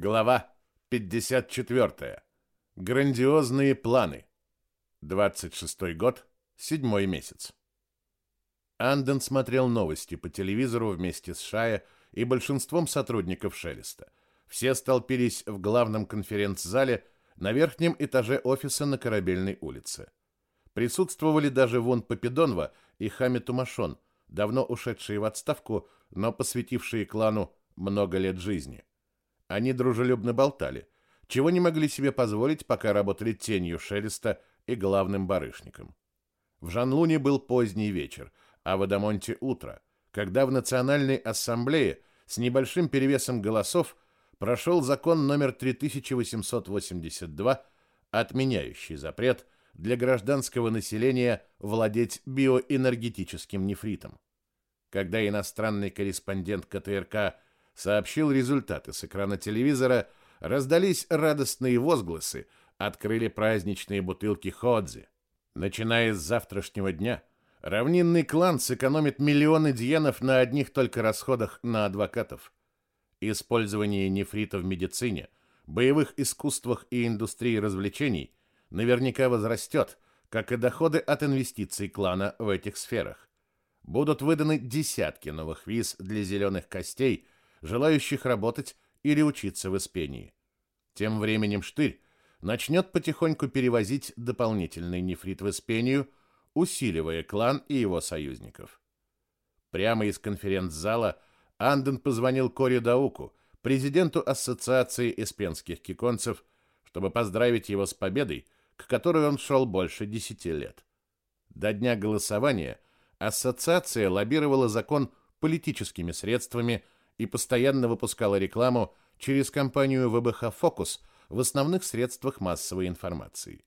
Глава 54. Грандиозные планы. 26 год, седьмой месяц. Анден смотрел новости по телевизору вместе с Шая и большинством сотрудников Шелеста. Все столпились в главном конференц-зале на верхнем этаже офиса на Корабельной улице. Присутствовали даже Вон Попидонова и Хами Тумашон, давно ушедшие в отставку, но посвятившие клану много лет жизни. Они дружелюбно болтали, чего не могли себе позволить, пока работали тенью Шелеста и главным барышником. В Жанлуне был поздний вечер, а в Адамонте утро, когда в Национальной ассамблее с небольшим перевесом голосов прошел закон номер 3882, отменяющий запрет для гражданского населения владеть биоэнергетическим нефритом. Когда иностранный корреспондент КТРК сообщил результаты с экрана телевизора, раздались радостные возгласы, открыли праздничные бутылки ходзи. Начиная с завтрашнего дня, равнинный клан сэкономит миллионы диенов на одних только расходах на адвокатов. Использование нефрита в медицине, боевых искусствах и индустрии развлечений наверняка возрастет, как и доходы от инвестиций клана в этих сферах. Будут выданы десятки новых виз для зеленых костей – желающих работать или учиться в Испении. Тем временем Штырь начнет потихоньку перевозить дополнительный нефрит в Испению, усиливая клан и его союзников. Прямо из конференц-зала Анден позвонил Кори Дауку, президенту Ассоциации эспенских киконцев, чтобы поздравить его с победой, к которой он шел больше десяти лет. До дня голосования ассоциация лоббировала закон политическими средствами – и постоянно выпускала рекламу через компанию ВБХ «Фокус» в основных средствах массовой информации.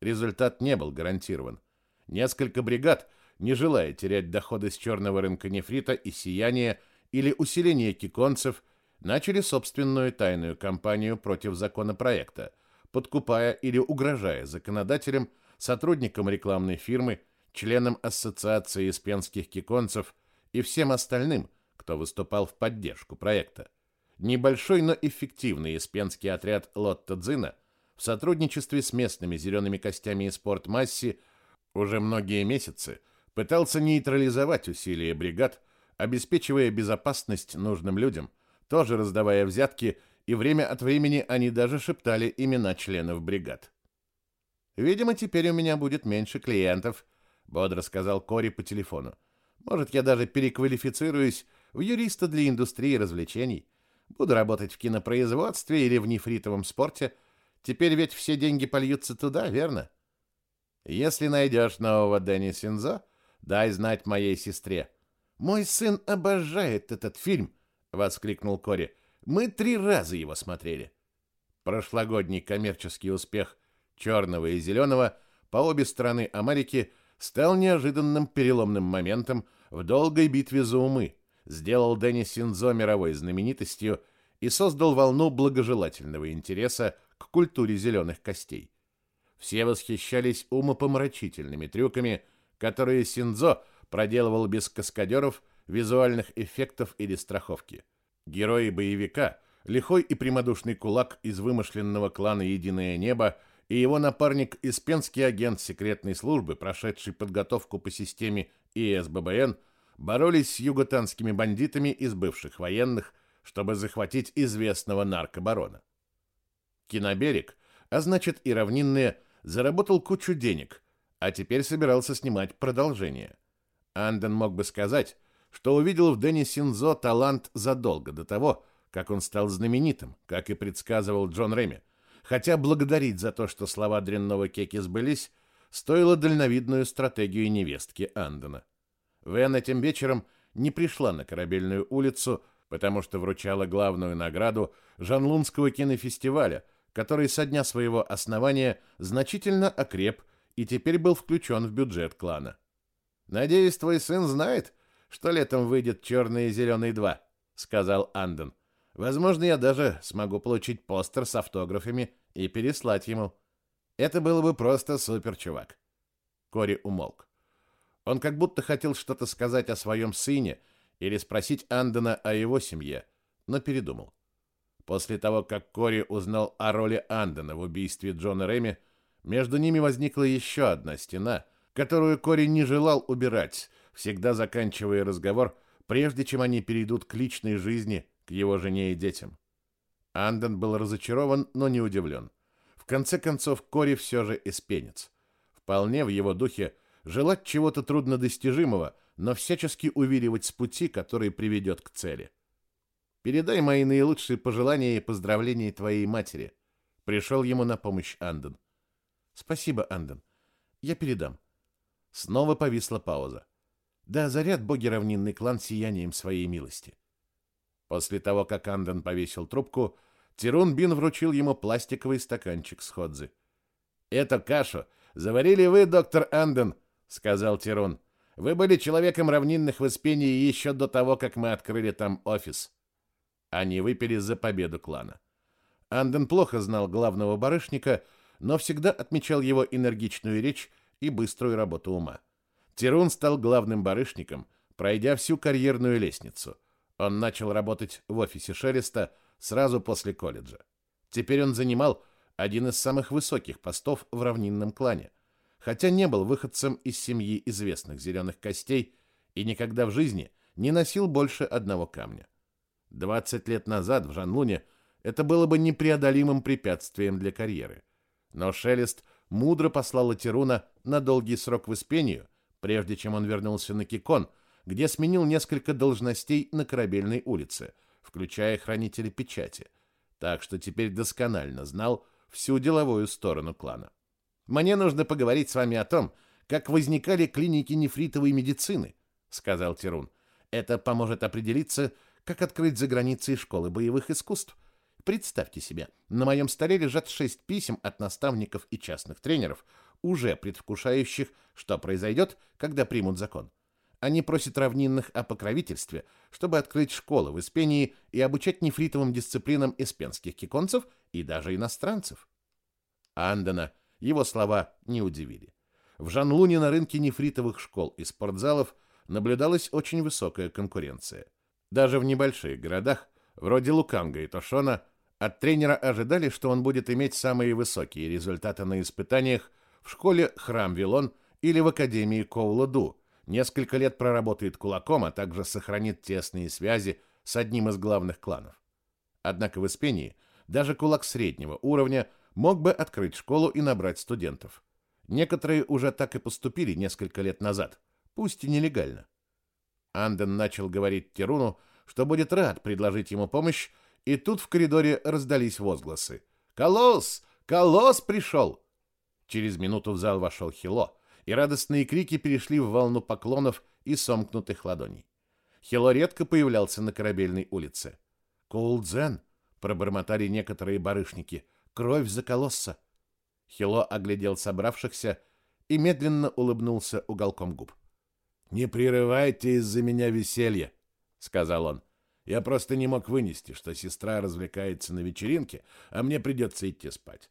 Результат не был гарантирован. Несколько бригад, не желая терять доходы с черного рынка нефрита и сияния или усиления киконцев, начали собственную тайную кампанию против законопроекта, подкупая или угрожая законодателям, сотрудникам рекламной фирмы, членам Ассоциации испенских киконцев и всем остальным, кто выступал в поддержку проекта. Небольшой, но эффективный испенский отряд Лотто Дзина в сотрудничестве с местными зелеными костями и спортмасси уже многие месяцы пытался нейтрализовать усилия бригад, обеспечивая безопасность нужным людям, тоже раздавая взятки, и время от времени они даже шептали имена членов бригад. «Видимо, теперь у меня будет меньше клиентов», — бодро сказал Кори по телефону. «Может, я даже переквалифицируюсь юриста для индустрии развлечений. Буду работать в кинопроизводстве или в нефритовом спорте. Теперь ведь все деньги польются туда, верно? Если найдешь нового Дэнни Синзо, дай знать моей сестре. Мой сын обожает этот фильм, воскликнул Кори. Мы три раза его смотрели. Прошлогодний коммерческий успех черного и зеленого по обе стороны Америки стал неожиданным переломным моментом в долгой битве за умы, сделал Дэнни Синзо мировой знаменитостью и создал волну благожелательного интереса к культуре зеленых костей. Все восхищались умопомрачительными трюками, которые Синзо проделывал без каскадеров, визуальных эффектов или страховки. Герои боевика, лихой и прямодушный кулак из вымышленного клана «Единое небо» и его напарник испенский агент секретной службы, прошедший подготовку по системе ИСББН, боролись с юготанскими бандитами из бывших военных, чтобы захватить известного наркобарона. Киноберег, а значит и равнинные, заработал кучу денег, а теперь собирался снимать продолжение. Анден мог бы сказать, что увидел в Дэнни Синзо талант задолго до того, как он стал знаменитым, как и предсказывал Джон Реми, хотя благодарить за то, что слова дрянного Кеки сбылись, стоило дальновидную стратегию невестки Андена. Вен этим вечером не пришла на Корабельную улицу, потому что вручала главную награду Жанлунского кинофестиваля, который со дня своего основания значительно окреп и теперь был включен в бюджет клана. «Надеюсь, твой сын знает, что летом выйдет «Черный и зеленый 2», — сказал Анден. «Возможно, я даже смогу получить постер с автографами и переслать ему. Это было бы просто супер, чувак». Кори умолк. Он как будто хотел что-то сказать о своем сыне или спросить Андена о его семье, но передумал. После того, как Кори узнал о роли Андена в убийстве Джона Реми, между ними возникла еще одна стена, которую Кори не желал убирать, всегда заканчивая разговор, прежде чем они перейдут к личной жизни, к его жене и детям. Анден был разочарован, но не удивлен. В конце концов, Кори все же испенец. Вполне в его духе желать чего-то труднодостижимого, но всячески увиливать с пути, который приведет к цели. Передай мои наилучшие пожелания и поздравления твоей матери. Пришел ему на помощь Анден. Спасибо, Анден. Я передам. Снова повисла пауза. Да заряд боги равнинный клан сиянием своей милости. После того, как Анден повесил трубку, Тирун Бин вручил ему пластиковый стаканчик с ходзы. «Эту кашу заварили вы, доктор Анден», — сказал Тирун. «Вы были человеком равнинных воспений еще до того, как мы открыли там офис. Они выпили за победу клана. Анден плохо знал главного барышника, но всегда отмечал его энергичную речь и быструю работу ума. Тирун стал главным барышником, пройдя всю карьерную лестницу. Он начал работать в офисе Шелеста сразу после колледжа. Теперь он занимал один из самых высоких постов в равнинном клане, хотя не был выходцем из семьи известных зеленых костей и никогда в жизни не носил больше одного камня. 20 лет назад в Жанлуне это было бы непреодолимым препятствием для карьеры. Но Шелест мудро послал Тируна на долгий срок в Испению, прежде чем он вернулся на Кикон, где сменил несколько должностей на Корабельной улице, включая хранителя печати, так что теперь досконально знал всю деловую сторону клана. «Мне нужно поговорить с вами о том, как возникали клиники нефритовой медицины», — сказал Тирун. «Это поможет определиться, как открыть за границей школы боевых искусств. Представьте себе, на моем столе лежат шесть писем от наставников и частных тренеров, уже предвкушающих, что произойдет, когда примут закон. Они просят равнинных о покровительстве, чтобы открыть школы в Испении и обучать нефритовым дисциплинам испенских киконцев и даже иностранцев. Андена его слова не удивили. В Жанлуне на рынке нефритовых школ и спортзалов наблюдалась очень высокая конкуренция. Даже в небольших городах, вроде Луканга и Тошона, от тренера ожидали, что он будет иметь самые высокие результаты на испытаниях в школе Храм Вилон или в Академии Коуладу, несколько лет проработает кулаком, а также сохранит тесные связи с одним из главных кланов. Однако в Испении даже кулак среднего уровня мог бы открыть школу и набрать студентов. Некоторые уже так и поступили несколько лет назад, пусть и нелегально. Анден начал говорить Теруну, что будет рад предложить ему помощь, и тут в коридоре раздались возгласы. «Колосс! Колосс пришел!» Через минуту в зал вошел Хило, и радостные крики перешли в волну поклонов и сомкнутых ладоней. Хило редко появлялся на корабельной улице. «Коулдзен!» — пробормотали некоторые барышники. «Кровь за колосса!» Хило оглядел собравшихся и медленно улыбнулся уголком губ. «Не прерывайте из-за меня веселье», — сказал он. «Я просто не мог вынести, что сестра развлекается на вечеринке, а мне придется идти спать».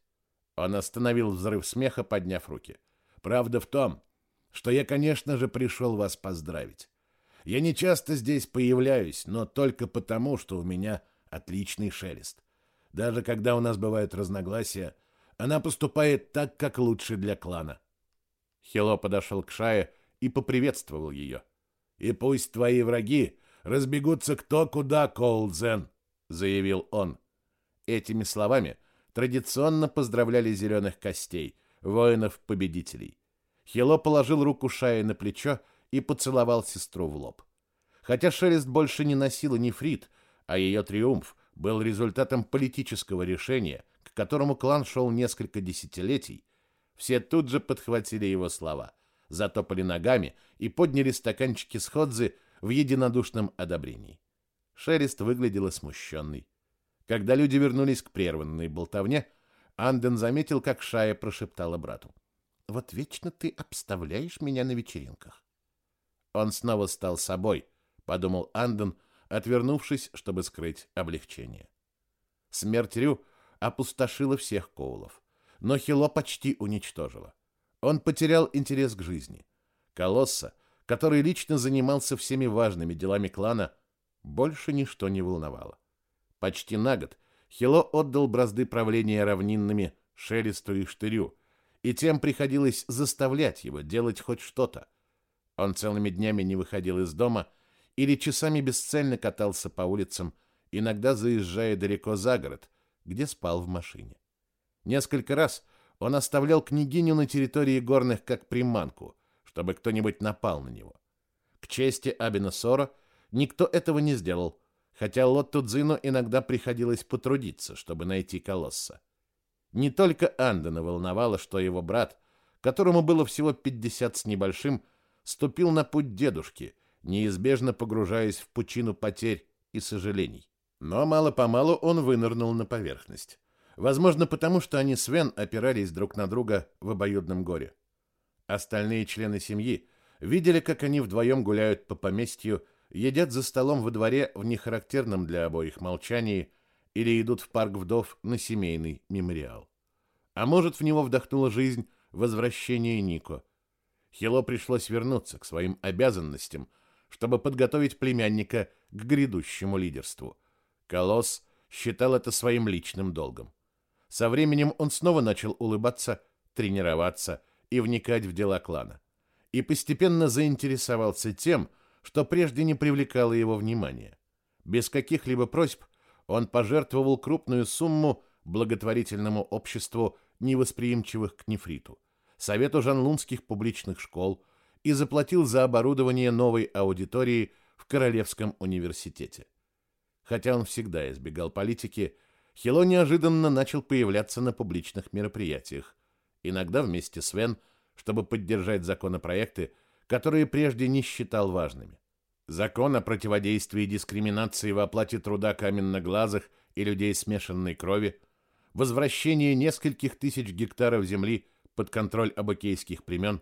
Он остановил взрыв смеха, подняв руки. «Правда в том, что я, конечно же, пришел вас поздравить. Я не часто здесь появляюсь, но только потому, что у меня отличный шелест. Даже когда у нас бывают разногласия, она поступает так, как лучше для клана». Хило подошел к Шае и поприветствовал ее. «И пусть твои враги разбегутся кто куда, Коулдзен», — заявил он. Этими словами традиционно поздравляли зеленых костей, воинов-победителей. Хило положил руку Шае на плечо и поцеловал сестру в лоб. Хотя Шелест больше не носила нефрит, а ее триумф был результатом политического решения, к которому клан шел несколько десятилетий, все тут же подхватили его слова — затопали ногами и подняли стаканчики с ходзы в единодушном одобрении. Шерест выглядела смущенной. Когда люди вернулись к прерванной болтовне, Анден заметил, как Шая прошептала брату. «Вот вечно ты обставляешь меня на вечеринках». Он снова стал собой, подумал Анден, отвернувшись, чтобы скрыть облегчение. Смерть Рю опустошила всех Коулов, но Хило почти уничтожила. Он потерял интерес к жизни. Колосса, который лично занимался всеми важными делами клана, больше ничто не волновало. Почти на год Хило отдал бразды правления равнинными Шелесту и Штырю, и тем приходилось заставлять его делать хоть что-то. Он целыми днями не выходил из дома или часами бесцельно катался по улицам, иногда заезжая далеко за город, где спал в машине. Несколько раз он оставлял княгиню на территории горных как приманку, чтобы кто-нибудь напал на него. К чести Абина Сора никто этого не сделал, хотя Лотту Дзину иногда приходилось потрудиться, чтобы найти колосса. Не только Андена волновало, что его брат, которому было всего 50 с небольшим, ступил на путь дедушки, неизбежно погружаясь в пучину потерь и сожалений. Но мало-помалу он вынырнул на поверхность. Возможно, потому что они с Вен опирались друг на друга в обоюдном горе. Остальные члены семьи видели, как они вдвоем гуляют по поместью, едят за столом во дворе в нехарактерном для обоих молчании или идут в парк вдов на семейный мемориал. А может, в него вдохнула жизнь возвращение Нико. Хило пришлось вернуться к своим обязанностям, чтобы подготовить племянника к грядущему лидерству. Колосс считал это своим личным долгом. Со временем он снова начал улыбаться, тренироваться и вникать в дела клана. И постепенно заинтересовался тем, что прежде не привлекало его внимания. Без каких-либо просьб он пожертвовал крупную сумму благотворительному обществу невосприимчивых к нефриту, Совету жанлунских публичных школ и заплатил за оборудование новой аудитории в Королевском университете. Хотя он всегда избегал политики, Хило неожиданно начал появляться на публичных мероприятиях, иногда вместе с Вен, чтобы поддержать законопроекты, которые прежде не считал важными. Закон о противодействии дискриминации в оплате труда каменноглазых и людей смешанной крови, возвращение нескольких тысяч гектаров земли под контроль абакейских племен,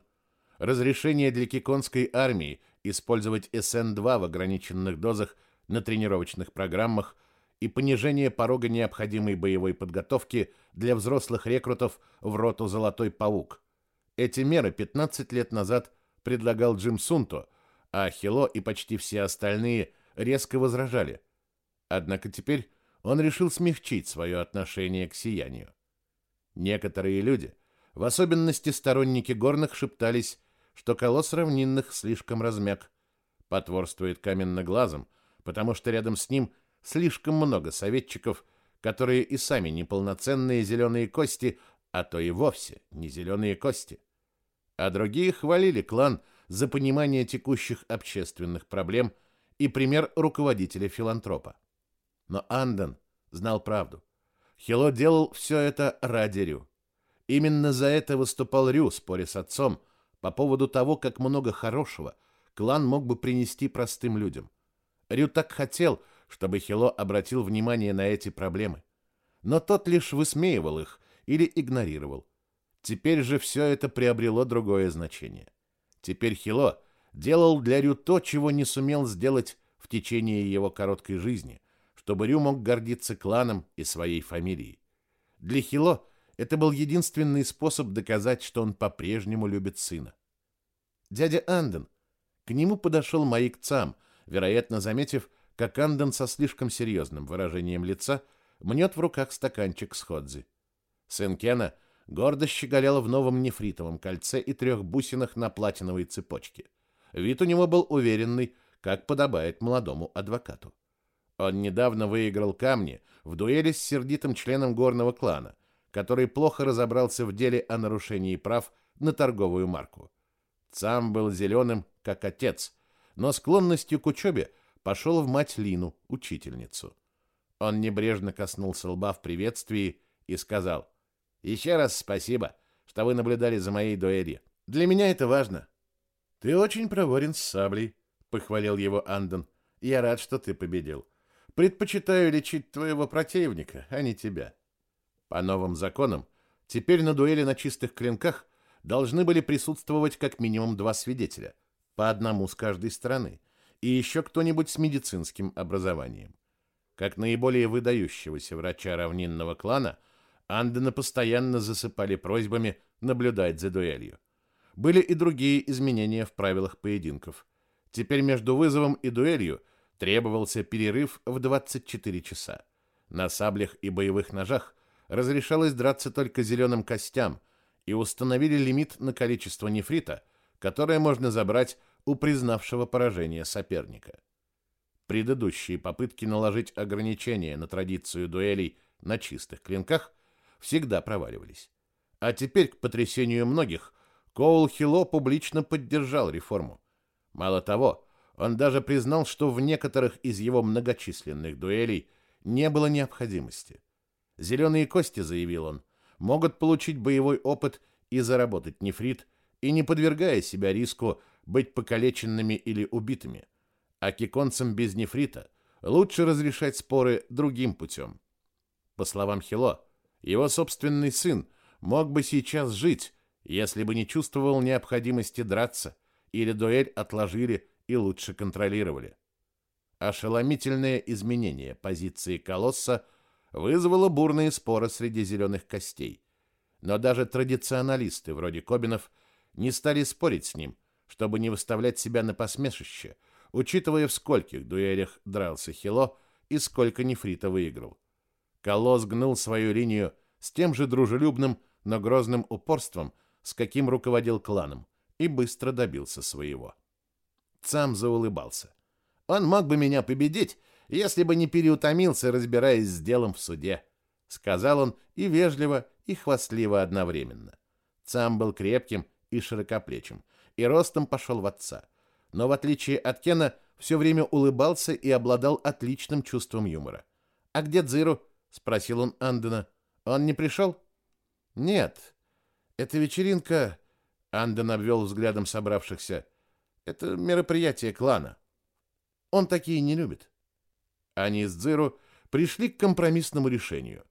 разрешение для киконской армии использовать СН-2 в ограниченных дозах на тренировочных программах и понижение порога необходимой боевой подготовки для взрослых рекрутов в роту «Золотой паук». Эти меры 15 лет назад предлагал Джим Сунто, а Хило и почти все остальные резко возражали. Однако теперь он решил смягчить свое отношение к сиянию. Некоторые люди, в особенности сторонники горных, шептались, что колосс равнинных слишком размяк, потворствует каменноглазом, потому что рядом с ним слишком много советчиков, которые и сами неполноценные зеленые кости, а то и вовсе не зеленые кости. А другие хвалили клан за понимание текущих общественных проблем и пример руководителя-филантропа. Но Анден знал правду. Хило делал все это ради Рю. Именно за это выступал Рю, споря с отцом, по поводу того, как много хорошего клан мог бы принести простым людям. Рю так хотел, чтобы Хило обратил внимание на эти проблемы. Но тот лишь высмеивал их или игнорировал. Теперь же все это приобрело другое значение. Теперь Хило делал для Рю то, чего не сумел сделать в течение его короткой жизни, чтобы Рю мог гордиться кланом и своей фамилией. Для Хило это был единственный способ доказать, что он по-прежнему любит сына. Дядя Анден. К нему подошел Маик Цам, вероятно, заметив, как Анден со слишком серьезным выражением лица мнет в руках стаканчик с ходзи. Сын Кена гордо щеголял в новом нефритовом кольце и трех бусинах на платиновой цепочке. Вид у него был уверенный, как подобает молодому адвокату. Он недавно выиграл камни в дуэли с сердитым членом горного клана, который плохо разобрался в деле о нарушении прав на торговую марку. Сам был зеленым, как отец, но склонностью к учебе пошел в мать Лину, учительницу. Он небрежно коснулся лба в приветствии и сказал, «Еще раз спасибо, что вы наблюдали за моей дуэлью. Для меня это важно». «Ты очень проворен с саблей», — похвалил его Андон. «Я рад, что ты победил. Предпочитаю лечить твоего противника, а не тебя». По новым законам, теперь на дуэли на чистых клинках должны были присутствовать как минимум два свидетеля, по одному с каждой стороны, и еще кто-нибудь с медицинским образованием. Как наиболее выдающегося врача равнинного клана, Андена постоянно засыпали просьбами наблюдать за дуэлью. Были и другие изменения в правилах поединков. Теперь между вызовом и дуэлью требовался перерыв в 24 часа. На саблях и боевых ножах разрешалось драться только зеленым костям и установили лимит на количество нефрита, которое можно забрать у признавшего поражение соперника. Предыдущие попытки наложить ограничения на традицию дуэлей на чистых клинках всегда проваливались. А теперь, к потрясению многих, Коул Хило публично поддержал реформу. Мало того, он даже признал, что в некоторых из его многочисленных дуэлей не было необходимости. Зеленые кости, заявил он, могут получить боевой опыт и заработать нефрит, и не подвергая себя риску быть покалеченными или убитыми. А киконцам без нефрита лучше разрешать споры другим путем. По словам Хило, его собственный сын мог бы сейчас жить, если бы не чувствовал необходимости драться, или дуэль отложили и лучше контролировали. Ошеломительное изменение позиции колосса вызвало бурные споры среди зеленых костей. Но даже традиционалисты вроде Кобинов не стали спорить с ним, чтобы не выставлять себя на посмешище, учитывая, в скольких дуэлях дрался Хило и сколько нефрита выиграл. Колосс гнул свою линию с тем же дружелюбным, но грозным упорством, с каким руководил кланом, и быстро добился своего. Сам заулыбался. Он мог бы меня победить, если бы не переутомился, разбираясь с делом в суде, сказал он и вежливо, и хвастливо одновременно. Сам был крепким и широкоплечим, и ростом пошел в отца. Но в отличие от Кена, все время улыбался и обладал отличным чувством юмора. «А где Дзиру?» — спросил он Андена. «Он не пришел?» «Нет. Это вечеринка...» — Анден обвел взглядом собравшихся. «Это мероприятие клана. Он такие не любит». Они с Дзиру пришли к компромиссному решению.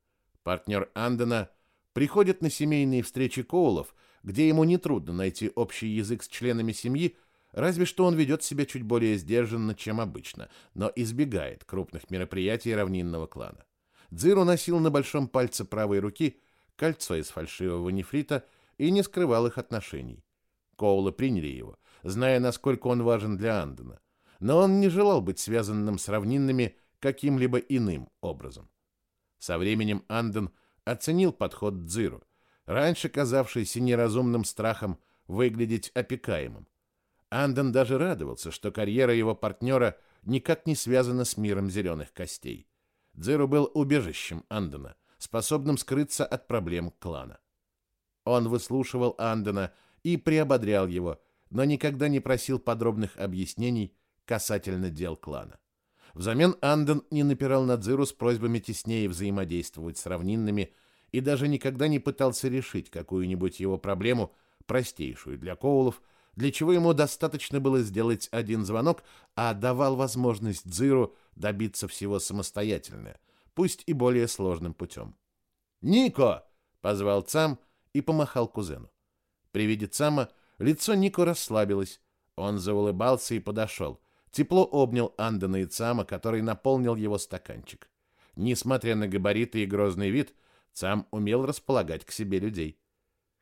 Партнер Андена приходит на семейные встречи Коулов, где ему нетрудно найти общий язык с членами семьи, разве что он ведет себя чуть более сдержанно, чем обычно, но избегает крупных мероприятий равнинного клана. Дзиру носил на большом пальце правой руки кольцо из фальшивого нефрита и не скрывал их отношений. Коулы приняли его, зная, насколько он важен для Андена, но он не желал быть связанным с равнинными каким-либо иным образом. Со временем Анден оценил подход Дзиру, раньше казавшийся неразумным страхом выглядеть опекаемым. Анден даже радовался, что карьера его партнера никак не связана с миром зеленых костей. Дзиру был убежищем Андена, способным скрыться от проблем клана. Он выслушивал Андена и приободрял его, но никогда не просил подробных объяснений касательно дел клана. Взамен Анден не напирал на Дзиру с просьбами теснее взаимодействовать с равнинными и даже никогда не пытался решить какую-нибудь его проблему, простейшую для Коулов, для чего ему достаточно было сделать один звонок, а давал возможность Дзиру добиться всего самостоятельно, пусть и более сложным путем. «Нико!» — позвал Цам и помахал кузену. При виде Цама лицо Нико расслабилось. Он заулыбался и подошел. Тепло обнял Андена и Цама, который наполнил его стаканчик. Несмотря на габариты и грозный вид, Цам умел располагать к себе людей.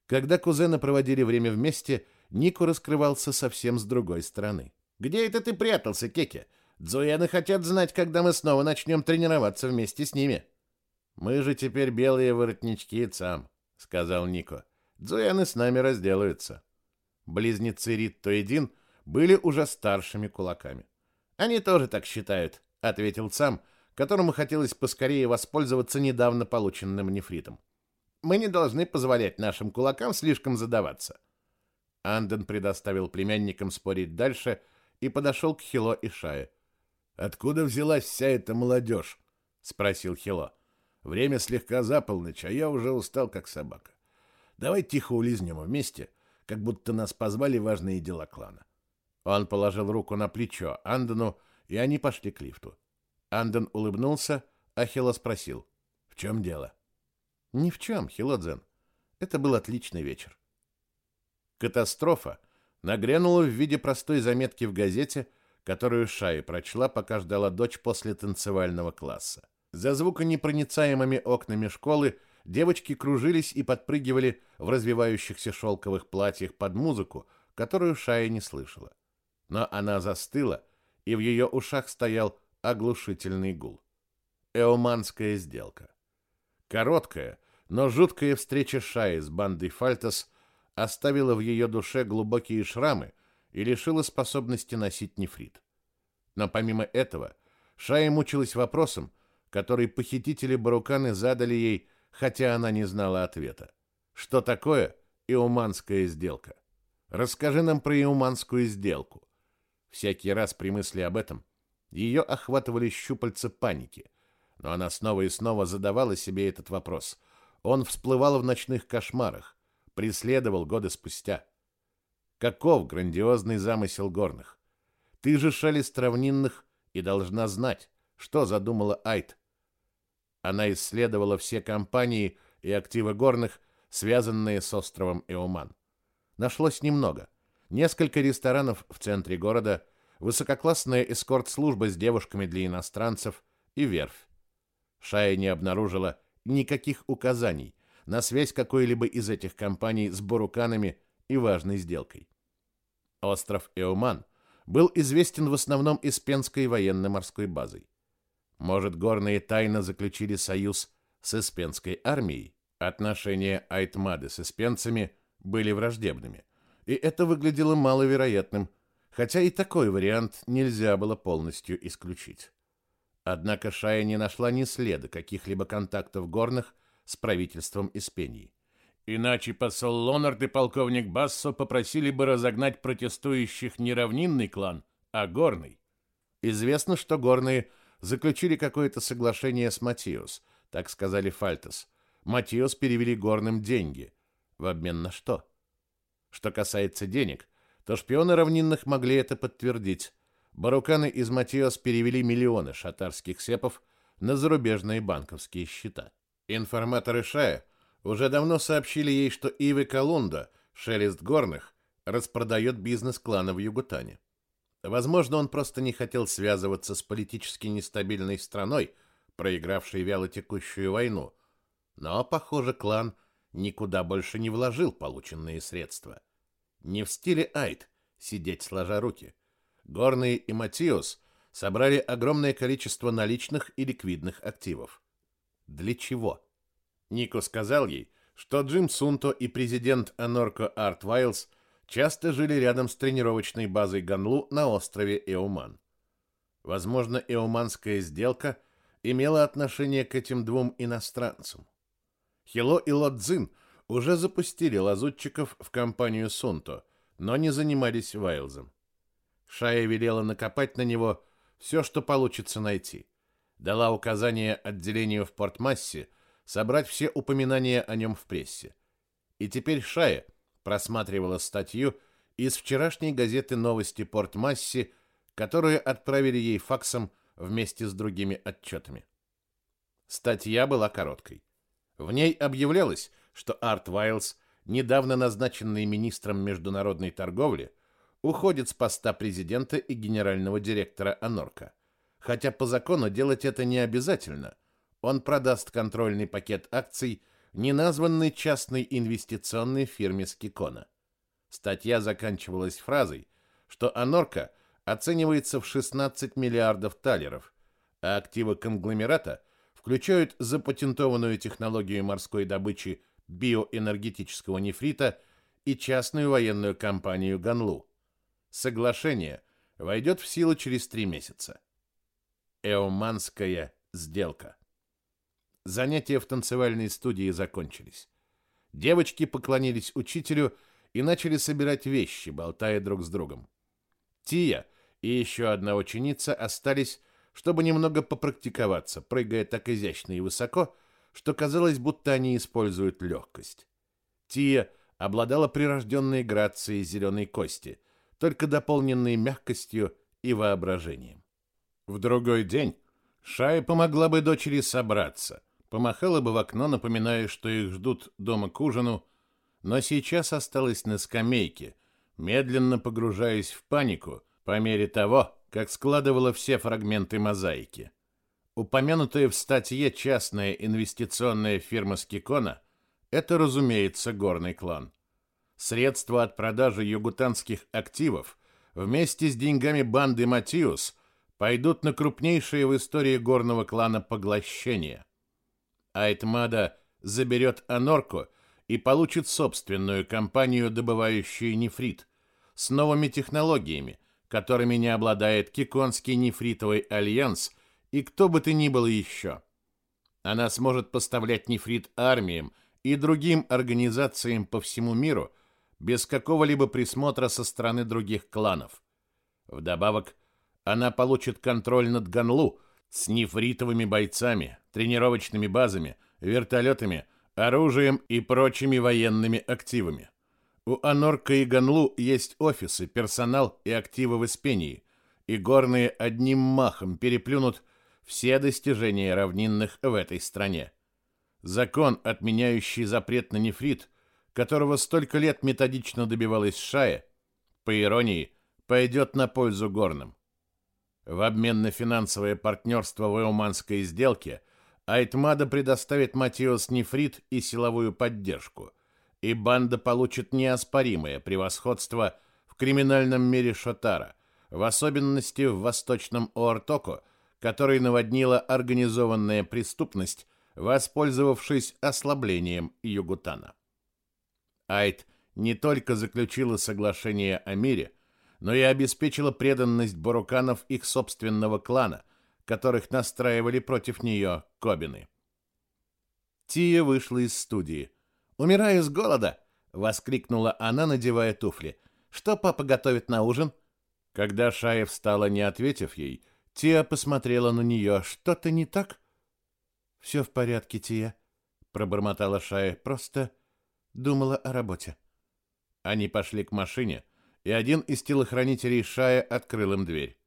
Когда кузены проводили время вместе, Нико раскрывался совсем с другой стороны. «Где это ты прятался, Кеке? Дзуэны хотят знать, когда мы снова начнем тренироваться вместе с ними». «Мы же теперь белые воротнички, Цам», — сказал Нико. «Дзуэны с нами разделаются». Близнецы Ритто и Дин были уже старшими кулаками. Они тоже так считают, ответил сам, которому хотелось поскорее воспользоваться недавно полученным нефритом. Мы не должны позволять нашим кулакам слишком задаваться. Анден предоставил племянникам спорить дальше и подошел к Хило и Шае. Откуда взялась вся эта молодежь?» — спросил Хило. Время слегка за полночь, а я уже устал как собака. Давай тихо улизнем вместе, как будто нас позвали важные дела клана. Он положил руку на плечо Андену, и они пошли к лифту. Анден улыбнулся, а Хило спросил, «В чем дело?» «Ни в чем, Хилодзен. Это был отличный вечер». Катастрофа нагрянула в виде простой заметки в газете, которую Шай прочла, пока ждала дочь после танцевального класса. За звуконепроницаемыми окнами школы девочки кружились и подпрыгивали в развивающихся шелковых платьях под музыку, которую Шая не слышала но она застыла, и в ее ушах стоял оглушительный гул. Эоманская сделка. Короткая, но жуткая встреча Шаи с бандой Фальтас оставила в ее душе глубокие шрамы и лишила способности носить нефрит. Но помимо этого, Шая мучилась вопросом, который похитители Баруканы задали ей, хотя она не знала ответа. Что такое иуманская сделка? Расскажи нам про иуманскую сделку. Всякий раз при мысли об этом ее охватывали щупальца паники, но она снова и снова задавала себе этот вопрос. Он всплывал в ночных кошмарах, преследовал годы спустя. Каков грандиозный замысел горных? Ты же шелест равнинных и должна знать, что задумала Айт. Она исследовала все компании и активы горных, связанные с островом Эуман. Нашлось немного. Несколько ресторанов в центре города, высококлассная эскорт-служба с девушками для иностранцев и верфь. Шая не обнаружила никаких указаний на связь какой-либо из этих компаний с буруканами и важной сделкой. Остров Эуман был известен в основном Испенской военно-морской базой. Может, горные тайно заключили союз с Испенской армией? Отношения Айтмады с испенцами были враждебными, и это выглядело маловероятным, хотя и такой вариант нельзя было полностью исключить. Однако Шая не нашла ни следа каких-либо контактов горных с правительством Испении. Иначе посол Лонард и полковник Бассо попросили бы разогнать протестующих не равнинный клан, а горный. Известно, что горные заключили какое-то соглашение с Матиос, так сказали Фальтес – Матиос перевели горным деньги. В обмен на что? Что касается денег, то шпионы равнинных могли это подтвердить. Баруканы из Матиос перевели миллионы шатарских сепов на зарубежные банковские счета. Информаторы Шая уже давно сообщили ей, что Ивы Колунда, шелест горных, распродает бизнес клана в Югутане. Возможно, он просто не хотел связываться с политически нестабильной страной, проигравшей вялотекущую войну, но, похоже, клан никуда больше не вложил полученные средства. Не в стиле Айд сидеть сложа руки. Горные и Матиос собрали огромное количество наличных и ликвидных активов. Для чего? Нико сказал ей, что Джим Сунто и президент Анорко Арт Вайлз часто жили рядом с тренировочной базой Ганлу на острове Эуман. Возможно, эуманская сделка имела отношение к этим двум иностранцам. Хило и Лодзин уже запустили лазутчиков в компанию Сунто, но не занимались Вайлзом. Шая велела накопать на него все, что получится найти. Дала указание отделению в Портмассе собрать все упоминания о нем в прессе. И теперь Шая просматривала статью из вчерашней газеты «Новости Портмасси», которую отправили ей факсом вместе с другими отчетами. Статья была короткой. В ней объявлялось, что Арт Вайлз, недавно назначенный министром международной торговли, уходит с поста президента и генерального директора Анорка. Хотя по закону делать это не обязательно. Он продаст контрольный пакет акций неназванной частной инвестиционной фирме Скикона. Статья заканчивалась фразой, что Анорка оценивается в 16 миллиардов талеров, а активы конгломерата включают запатентованную технологию морской добычи биоэнергетического нефрита и частную военную компанию Ганлу. Соглашение войдет в силу через три месяца. Эоманская сделка. Занятия в танцевальной студии закончились. Девочки поклонились учителю и начали собирать вещи, болтая друг с другом. Тия и еще одна ученица остались чтобы немного попрактиковаться, прыгая так изящно и высоко, что казалось, будто они используют легкость. Тия обладала прирожденной грацией зеленой кости, только дополненной мягкостью и воображением. В другой день Шая помогла бы дочери собраться, помахала бы в окно, напоминая, что их ждут дома к ужину, но сейчас осталась на скамейке, медленно погружаясь в панику по мере того, как складывала все фрагменты мозаики. Упомянутая в статье частная инвестиционная фирма Скикона – это, разумеется, горный клан. Средства от продажи югутанских активов вместе с деньгами банды Матиус пойдут на крупнейшее в истории горного клана поглощение. Айтмада заберет Анорку и получит собственную компанию, добывающую нефрит, с новыми технологиями, которыми не обладает Киконский нефритовый альянс и кто бы то ни было еще. Она сможет поставлять нефрит армиям и другим организациям по всему миру без какого-либо присмотра со стороны других кланов. Вдобавок, она получит контроль над Ганлу с нефритовыми бойцами, тренировочными базами, вертолетами, оружием и прочими военными активами. У Анорка и Ганлу есть офисы, персонал и активы в Испении, и горные одним махом переплюнут все достижения равнинных в этой стране. Закон, отменяющий запрет на нефрит, которого столько лет методично добивалась Шая, по иронии, пойдет на пользу горным. В обмен на финансовое партнерство в Эуманской сделке Айтмада предоставит Матиос нефрит и силовую поддержку, и банда получит неоспоримое превосходство в криминальном мире Шотара, в особенности в восточном Оортоко, который наводнила организованная преступность, воспользовавшись ослаблением Югутана. Айт не только заключила соглашение о мире, но и обеспечила преданность буруканов их собственного клана, которых настраивали против нее кобины. Тия вышла из студии. «Умираю с голода!» — воскликнула она, надевая туфли. «Что папа готовит на ужин?» Когда Шая встала, не ответив ей, Тия посмотрела на нее. «Что-то не так?» «Все в порядке, Тия», — пробормотала Шая. «Просто думала о работе». Они пошли к машине, и один из телохранителей Шая открыл им дверь.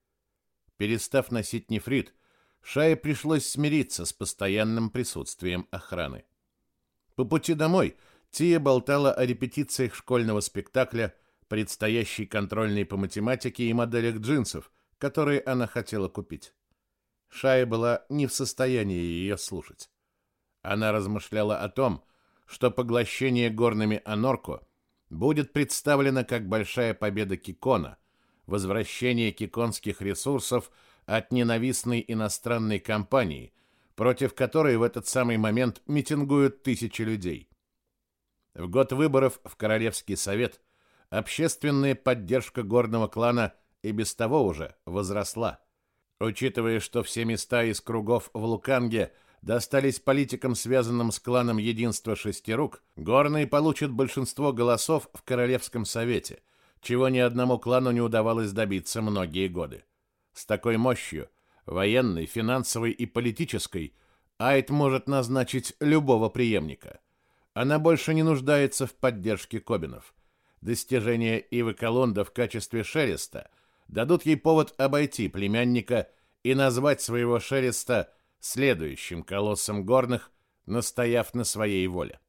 Перестав носить нефрит, Шае пришлось смириться с постоянным присутствием охраны. По пути домой Тия болтала о репетициях школьного спектакля, предстоящей контрольной по математике и моделях джинсов, которые она хотела купить. Шая была не в состоянии ее слушать. Она размышляла о том, что поглощение горными Анорко будет представлено как большая победа Кикона, возвращение киконских ресурсов от ненавистной иностранной компании, против которой в этот самый момент митингуют тысячи людей. В год выборов в Королевский совет общественная поддержка горного клана и без того уже возросла. Учитывая, что все места из кругов в Луканге достались политикам, связанным с кланом Единства Шестирук, горные получат большинство голосов в Королевском совете, чего ни одному клану не удавалось добиться многие годы. С такой мощью, военной, финансовой и политической, Айт может назначить любого преемника. Она больше не нуждается в поддержке Кобинов. Достижения Ивы Колонда в качестве шереста – дадут ей повод обойти племянника и назвать своего шереста следующим колоссом горных, настояв на своей воле.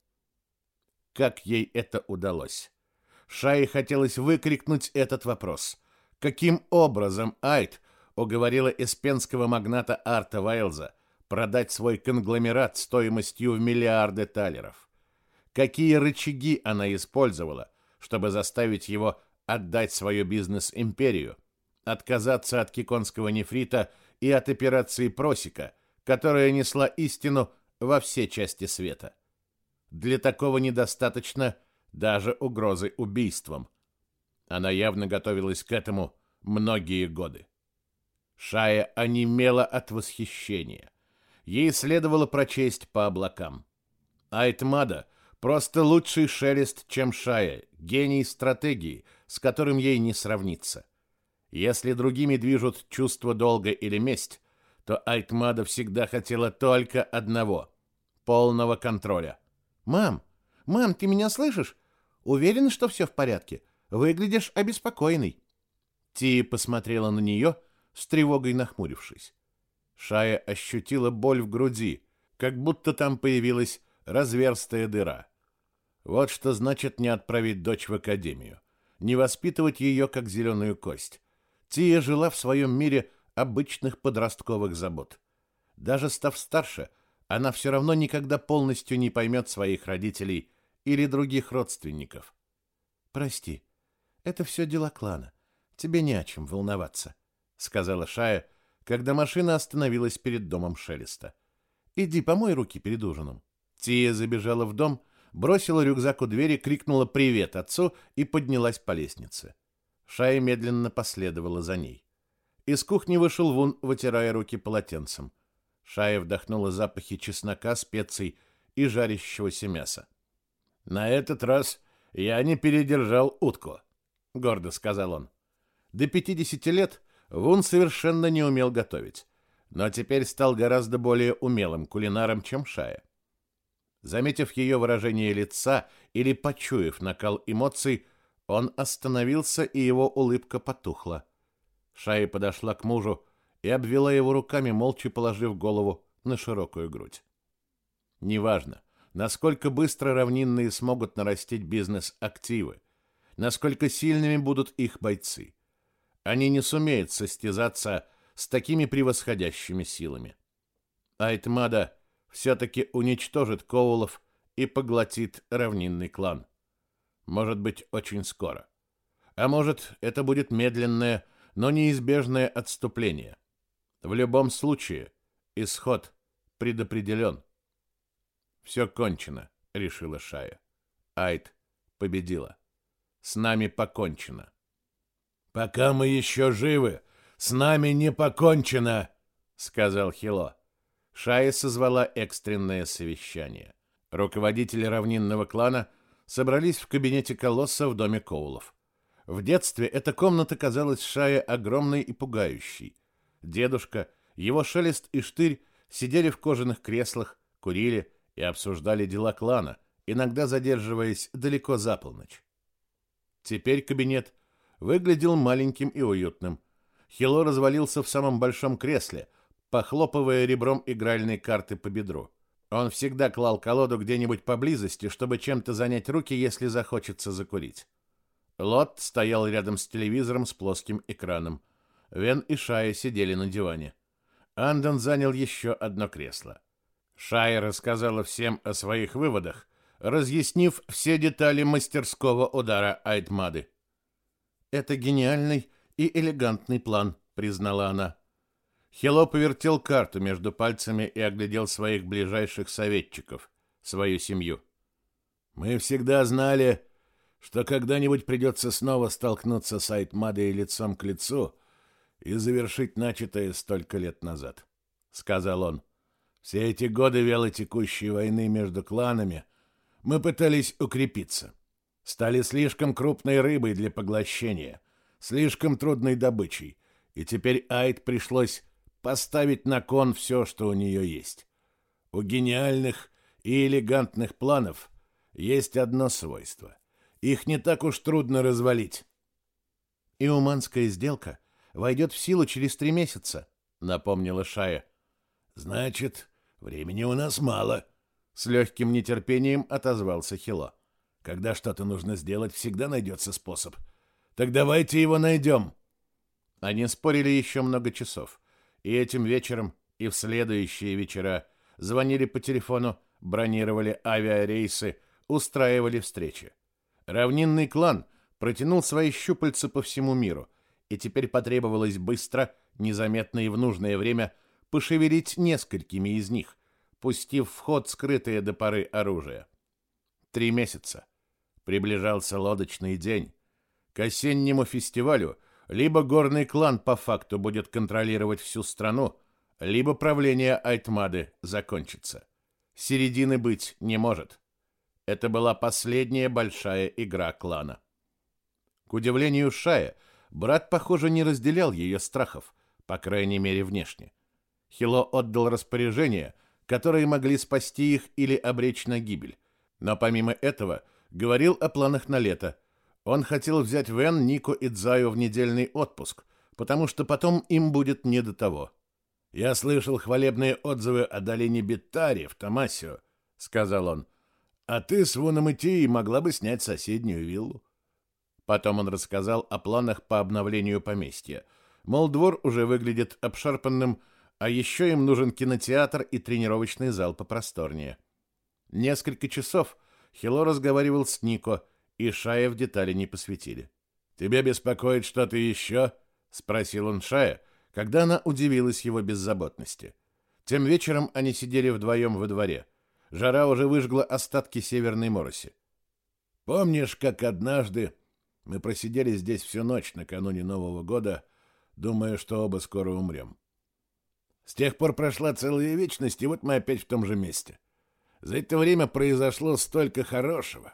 Как ей это удалось? Шае хотелось выкрикнуть этот вопрос. Каким образом Айт уговорила эспенского магната Арта Вайлза продать свой конгломерат стоимостью в миллиарды талеров? Какие рычаги она использовала, чтобы заставить его отдать свою бизнес-империю, отказаться от киконского нефрита и от операции Просика, которая несла истину во все части света. Для такого недостаточно даже угрозы убийством. Она явно готовилась к этому многие годы. Шая онемела от восхищения. Ей следовало прочесть по облакам. Айтмада — просто лучший шелест, чем Шая, гений стратегии, с которым ей не сравниться. Если другими движут чувство долга или месть, то Айтмада всегда хотела только одного — полного контроля. «Мам! Мам, ты меня слышишь? Уверена, что все в порядке? Выглядишь обеспокоенный». Ти посмотрела на нее, с тревогой нахмурившись. Шая ощутила боль в груди, как будто там появилась разверстая дыра. Вот что значит не отправить дочь в академию, не воспитывать ее как зеленую кость, Тия жила в своем мире обычных подростковых забот. Даже став старше, она все равно никогда полностью не поймет своих родителей или других родственников. «Прости, это все дела клана. Тебе не о чем волноваться», — сказала Шая, когда машина остановилась перед домом Шелеста. «Иди помой руки перед ужином». Тия забежала в дом, бросила рюкзак у двери, крикнула «Привет!» отцу и поднялась по лестнице. Шая медленно последовала за ней. Из кухни вышел Вун, вытирая руки полотенцем. Шая вдохнула запахи чеснока, специй и жарящегося мяса. «На этот раз я не передержал утку», — гордо сказал он. До 50 лет Вун совершенно не умел готовить, но теперь стал гораздо более умелым кулинаром, чем Шая. Заметив ее выражение лица или почуяв накал эмоций, он остановился, и его улыбка потухла. Шая подошла к мужу и обвела его руками, молча положив голову на широкую грудь. Неважно, насколько быстро равнинные смогут нарастить бизнес-активы, насколько сильными будут их бойцы. Они не сумеют состязаться с такими превосходящими силами. Айтмада все-таки уничтожит Коулов и поглотит равнинный клан. Может быть, очень скоро. А может, это будет медленное, но неизбежное отступление. В любом случае, исход предопределен. «Все кончено», — решила Шая. Айт победила. «С нами покончено». «Пока мы еще живы, с нами не покончено», — сказал Хило. Шая созвала экстренное совещание. Руководители равнинного клана собрались в кабинете колосса в доме Коулов. В детстве эта комната казалась Шае огромной и пугающей. Дедушка, его шелест и штырь сидели в кожаных креслах, курили и обсуждали дела клана, иногда задерживаясь далеко за полночь. Теперь кабинет выглядел маленьким и уютным. Хило развалился в самом большом кресле, похлопывая ребром игральной карты по бедру. Он всегда клал колоду где-нибудь поблизости, чтобы чем-то занять руки, если захочется закурить. Лот стоял рядом с телевизором с плоским экраном. Вен и Шая сидели на диване. Андон занял еще одно кресло. Шая рассказала всем о своих выводах, разъяснив все детали мастерского удара Айтмады. «Это гениальный и элегантный план», — признала она. Хело повертел карту между пальцами и оглядел своих ближайших советчиков, свою семью. «Мы всегда знали, что когда-нибудь придется снова столкнуться с Айтмадой лицом к лицу и завершить начатое столько лет назад, — сказал он. Все эти годы вялотекущей войны между кланами мы пытались укрепиться. Стали слишком крупной рыбой для поглощения, слишком трудной добычей, и теперь Айт пришлось поставить на кон все, что у нее есть. У гениальных и элегантных планов есть одно свойство — их не так уж трудно развалить. И уманская сделка войдет в силу через три месяца, напомнила Шая. Значит, времени у нас мало, с легким нетерпением отозвался Хило. Когда что-то нужно сделать, всегда найдется способ. Так давайте его найдем. Они спорили еще много часов. И этим вечером, и в следующие вечера звонили по телефону, бронировали авиарейсы, устраивали встречи. Равнинный клан протянул свои щупальца по всему миру, и теперь потребовалось быстро, незаметно и в нужное время пошевелить несколькими из них, пустив в ход скрытое до поры оружие. Три месяца. Приближался лодочный день. К осеннему фестивалю либо горный клан по факту будет контролировать всю страну, либо правление Айтмады закончится. Середины быть не может. Это была последняя большая игра клана. К удивлению Шая, брат, похоже, не разделял ее страхов, по крайней мере, внешне. Хило отдал распоряжения, которые могли спасти их или обречь на гибель. Но помимо этого, говорил о планах на лето. Он хотел взять Вен, Нико и Дзаю в недельный отпуск, потому что потом им будет не до того. «Я слышал хвалебные отзывы о долине Беттари в Томасио», — сказал он. А ты с Вуном идти могла бы снять соседнюю виллу. Потом он рассказал о планах по обновлению поместья. Мол, двор уже выглядит обшарпанным, а еще им нужен кинотеатр и тренировочный зал попросторнее. Несколько часов Хило разговаривал с Нико, и Шая в детали не посвятили. «Тебя беспокоит что-то еще?» — спросил он Шая, когда она удивилась его беззаботности. Тем вечером они сидели вдвоем во дворе. Жара уже выжгла остатки северной мороси. «Помнишь, как однажды мы просидели здесь всю ночь накануне Нового года, думая, что оба скоро умрем? С тех пор прошла целая вечность, и вот мы опять в том же месте. За это время произошло столько хорошего,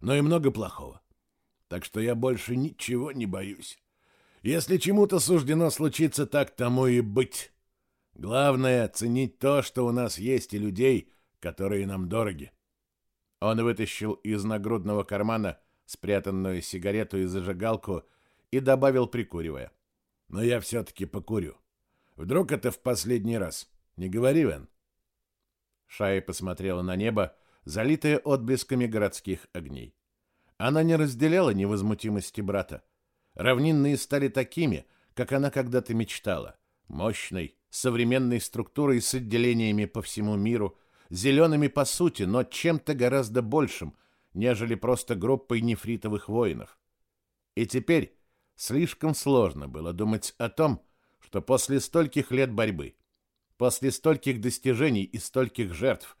но и много плохого. Так что я больше ничего не боюсь. Если чему-то суждено случиться, так тому и быть. Главное — ценить то, что у нас есть, и людей, которые нам дороги. Он вытащил из нагрудного кармана спрятанную сигарету и зажигалку и добавил, прикуривая. «Но я все-таки покурю. Вдруг это в последний раз? Не говори, Вен?» Шая посмотрела на небо, залитое отблесками городских огней. Она не разделяла невозмутимости брата. Равнинные стали такими, как она когда-то мечтала. Мощной, современной структурой с отделениями по всему миру, зелеными по сути, но чем-то гораздо большим, нежели просто группой нефритовых воинов. И теперь слишком сложно было думать о том, что после стольких лет борьбы, после стольких достижений и стольких жертв,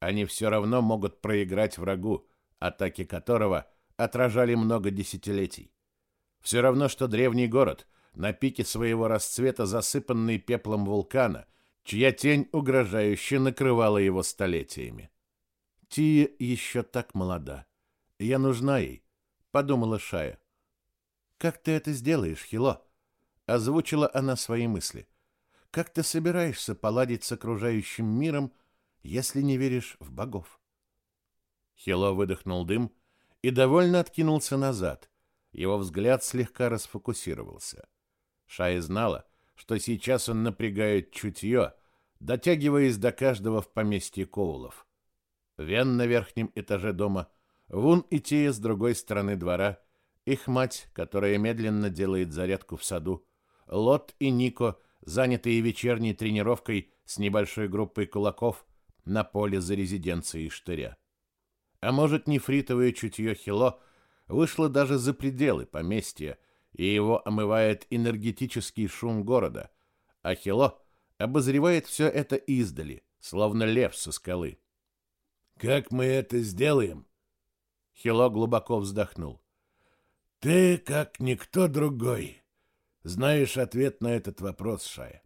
они все равно могут проиграть врагу, атаки которого отражали много десятилетий. Все равно, что древний город, на пике своего расцвета засыпанный пеплом вулкана, чья тень угрожающе накрывала его столетиями. Тия еще так молода. Я нужна ей, подумала Шая. Как ты это сделаешь, Хило? озвучила она свои мысли. Как ты собираешься поладить с окружающим миром, если не веришь в богов? Хило выдохнул дым и довольно откинулся назад. Его взгляд слегка расфокусировался. Шая знала, что сейчас он напрягает чутье, дотягиваясь до каждого в поместье Коулов. Вен на верхнем этаже дома, Вун и Тия с другой стороны двора, их мать, которая медленно делает зарядку в саду, Лот и Нико, занятые вечерней тренировкой с небольшой группой кулаков на поле за резиденцией Штыря. А может, нефритовое чутье Хило вышло даже за пределы поместья, и его омывает энергетический шум города, а Хило обозревает все это издали, словно лев со скалы. «Как мы это сделаем?» Хило глубоко вздохнул. «Ты, как никто другой, знаешь ответ на этот вопрос, Шая.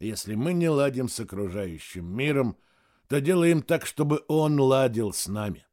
Если мы не ладим с окружающим миром, — то делаем так, чтобы он ладил с нами.